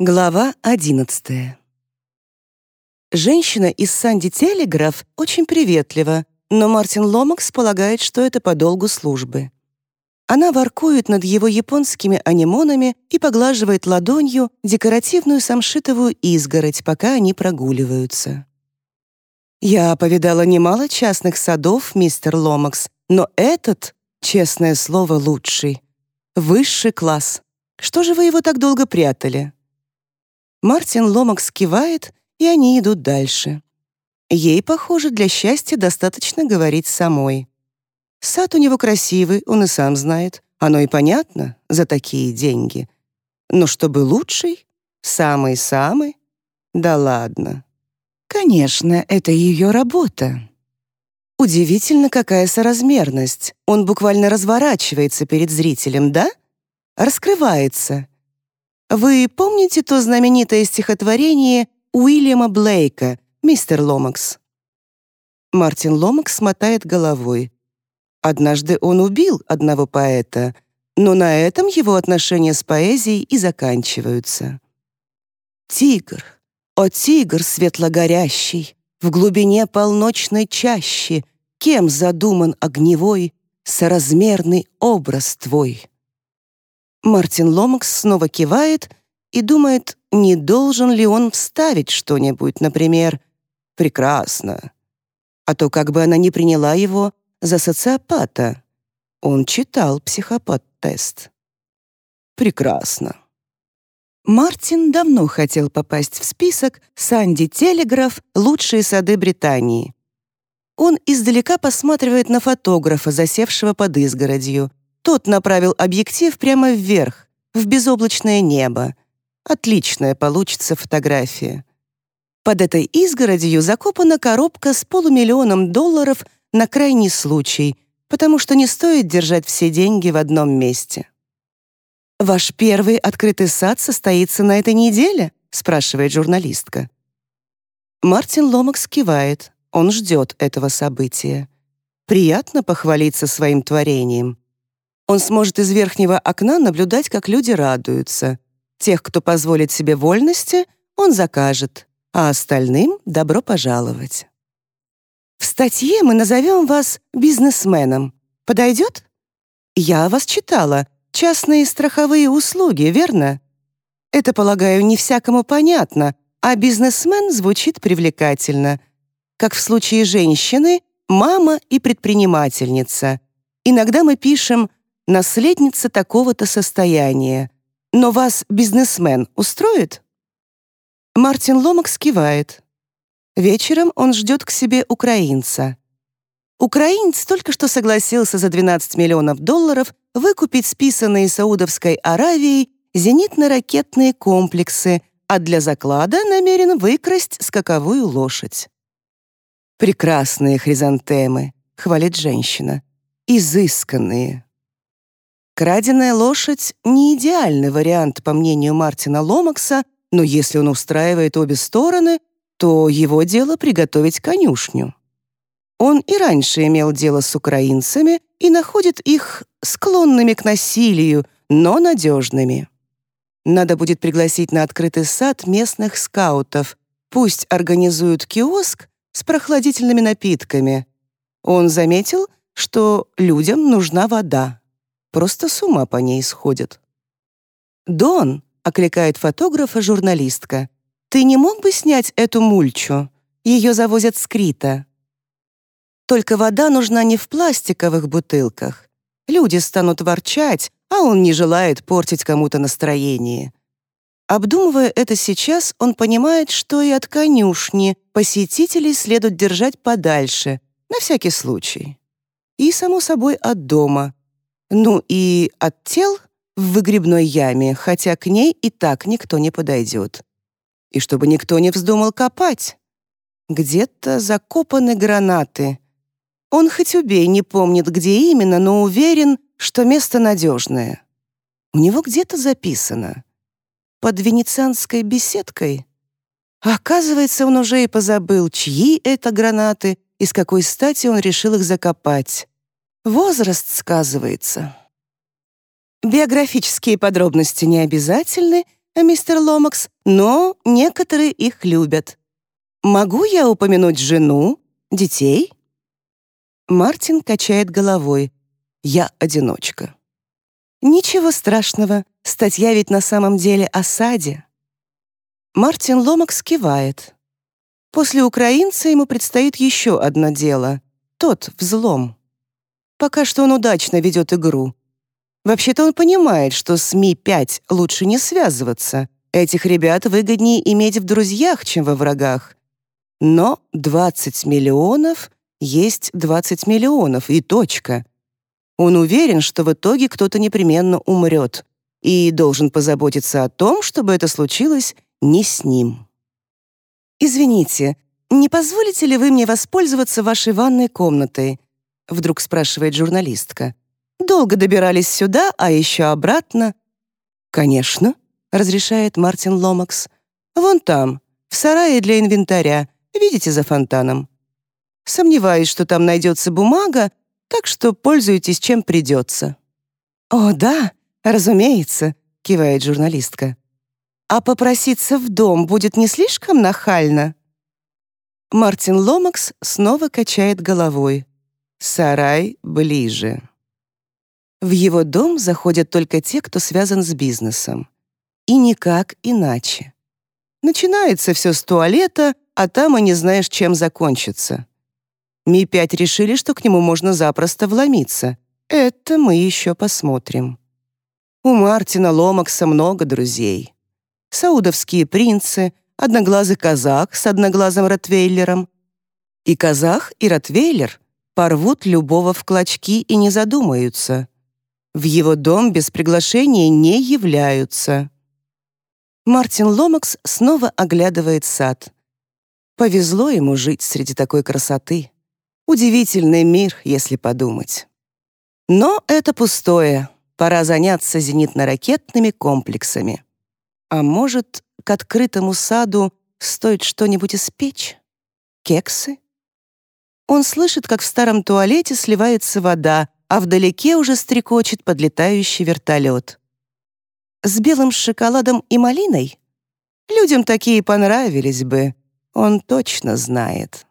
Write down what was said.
Глава 11 Женщина из Санди Телеграф очень приветлива, но Мартин Ломакс полагает, что это по долгу службы. Она воркует над его японскими анимонами и поглаживает ладонью декоративную самшитовую изгородь, пока они прогуливаются. «Я повидала немало частных садов, мистер Ломакс, но этот, честное слово, лучший. Высший класс. Что же вы его так долго прятали?» Мартин Ломакс кивает, и они идут дальше. Ей, похоже, для счастья достаточно говорить самой. Сад у него красивый, он и сам знает. Оно и понятно, за такие деньги. Но чтобы лучший, самый-самый, да ладно. Конечно, это ее работа. Удивительно, какая соразмерность. Он буквально разворачивается перед зрителем, да? Раскрывается. Вы помните то знаменитое стихотворение Уильяма Блейка «Мистер Ломакс»? Мартин Ломакс мотает головой. Однажды он убил одного поэта, но на этом его отношения с поэзией и заканчиваются. «Тигр, о тигр светлогорящий, в глубине полночной чащи, кем задуман огневой, соразмерный образ твой?» Мартин Ломакс снова кивает и думает, не должен ли он вставить что-нибудь, например, «прекрасно», а то как бы она не приняла его за социопата. Он читал психопат-тест. Прекрасно. Мартин давно хотел попасть в список «Санди Телеграф. Лучшие сады Британии». Он издалека посматривает на фотографа, засевшего под изгородью, тот направил объектив прямо вверх, в безоблачное небо. Отличная получится фотография. Под этой изгородью закопана коробка с полумиллионом долларов на крайний случай, потому что не стоит держать все деньги в одном месте. «Ваш первый открытый сад состоится на этой неделе?» — спрашивает журналистка. Мартин Ломакс кивает. Он ждет этого события. Приятно похвалиться своим творением. Он сможет из верхнего окна наблюдать, как люди радуются. Тех, кто позволит себе вольности, он закажет, а остальным — добро пожаловать. В статье мы назовем вас бизнесменом. Подойдет? Я вас читала. Частные страховые услуги, верно? Это, полагаю, не всякому понятно, а бизнесмен звучит привлекательно. Как в случае женщины, мама и предпринимательница. Иногда мы пишем наследница такого-то состояния. Но вас бизнесмен устроит?» Мартин Ломак скивает. Вечером он ждет к себе украинца. Украинец только что согласился за 12 миллионов долларов выкупить списанные Саудовской Аравией зенитно-ракетные комплексы, а для заклада намерен выкрасть скаковую лошадь. «Прекрасные хризантемы», — хвалит женщина. «Изысканные». Краденая лошадь — не идеальный вариант, по мнению Мартина Ломакса, но если он устраивает обе стороны, то его дело приготовить конюшню. Он и раньше имел дело с украинцами и находит их склонными к насилию, но надежными. Надо будет пригласить на открытый сад местных скаутов. Пусть организуют киоск с прохладительными напитками. Он заметил, что людям нужна вода просто с ума по ней сходят. «Дон», — окликает фотографа журналистка, «ты не мог бы снять эту мульчу? Ее завозят с Крита». Только вода нужна не в пластиковых бутылках. Люди станут ворчать, а он не желает портить кому-то настроение. Обдумывая это сейчас, он понимает, что и от конюшни посетителей следует держать подальше, на всякий случай. И, само собой, от дома, ну и от тел в выгребной яме, хотя к ней и так никто не подойдет. И чтобы никто не вздумал копать. Где-то закопаны гранаты. Он хоть убей не помнит, где именно, но уверен, что место надежное. У него где-то записано. Под венецианской беседкой. оказывается, он уже и позабыл, чьи это гранаты и с какой стати он решил их закопать. Возраст сказывается. Биографические подробности не обязательны, мистер Ломакс, но некоторые их любят. Могу я упомянуть жену, детей?» Мартин качает головой. «Я одиночка». «Ничего страшного, статья ведь на самом деле о саде». Мартин Ломакс кивает. После украинца ему предстоит еще одно дело. Тот взлом. Пока что он удачно ведет игру. Вообще-то он понимает, что с Ми-5 лучше не связываться. Этих ребят выгоднее иметь в друзьях, чем во врагах. Но 20 миллионов есть 20 миллионов, и точка. Он уверен, что в итоге кто-то непременно умрет, и должен позаботиться о том, чтобы это случилось не с ним. «Извините, не позволите ли вы мне воспользоваться вашей ванной комнатой?» Вдруг спрашивает журналистка. «Долго добирались сюда, а еще обратно?» «Конечно», — разрешает Мартин Ломакс. «Вон там, в сарае для инвентаря, видите за фонтаном. Сомневаюсь, что там найдется бумага, так что пользуйтесь чем придется». «О, да, разумеется», — кивает журналистка. «А попроситься в дом будет не слишком нахально?» Мартин Ломакс снова качает головой. Сарай ближе. В его дом заходят только те, кто связан с бизнесом. И никак иначе. Начинается все с туалета, а там и не знаешь, чем закончится. Ми-5 решили, что к нему можно запросто вломиться. Это мы еще посмотрим. У Мартина Ломакса много друзей саудовские принцы, одноглазый казах с одноглазым ротвейлером. И казах, и ротвейлер порвут любого в клочки и не задумаются. В его дом без приглашения не являются. Мартин Ломакс снова оглядывает сад. Повезло ему жить среди такой красоты. Удивительный мир, если подумать. Но это пустое. Пора заняться зенитно-ракетными комплексами. А может, к открытому саду стоит что-нибудь испечь? Кексы? Он слышит, как в старом туалете сливается вода, а вдалеке уже стрекочет подлетающий вертолет. С белым шоколадом и малиной? Людям такие понравились бы, он точно знает.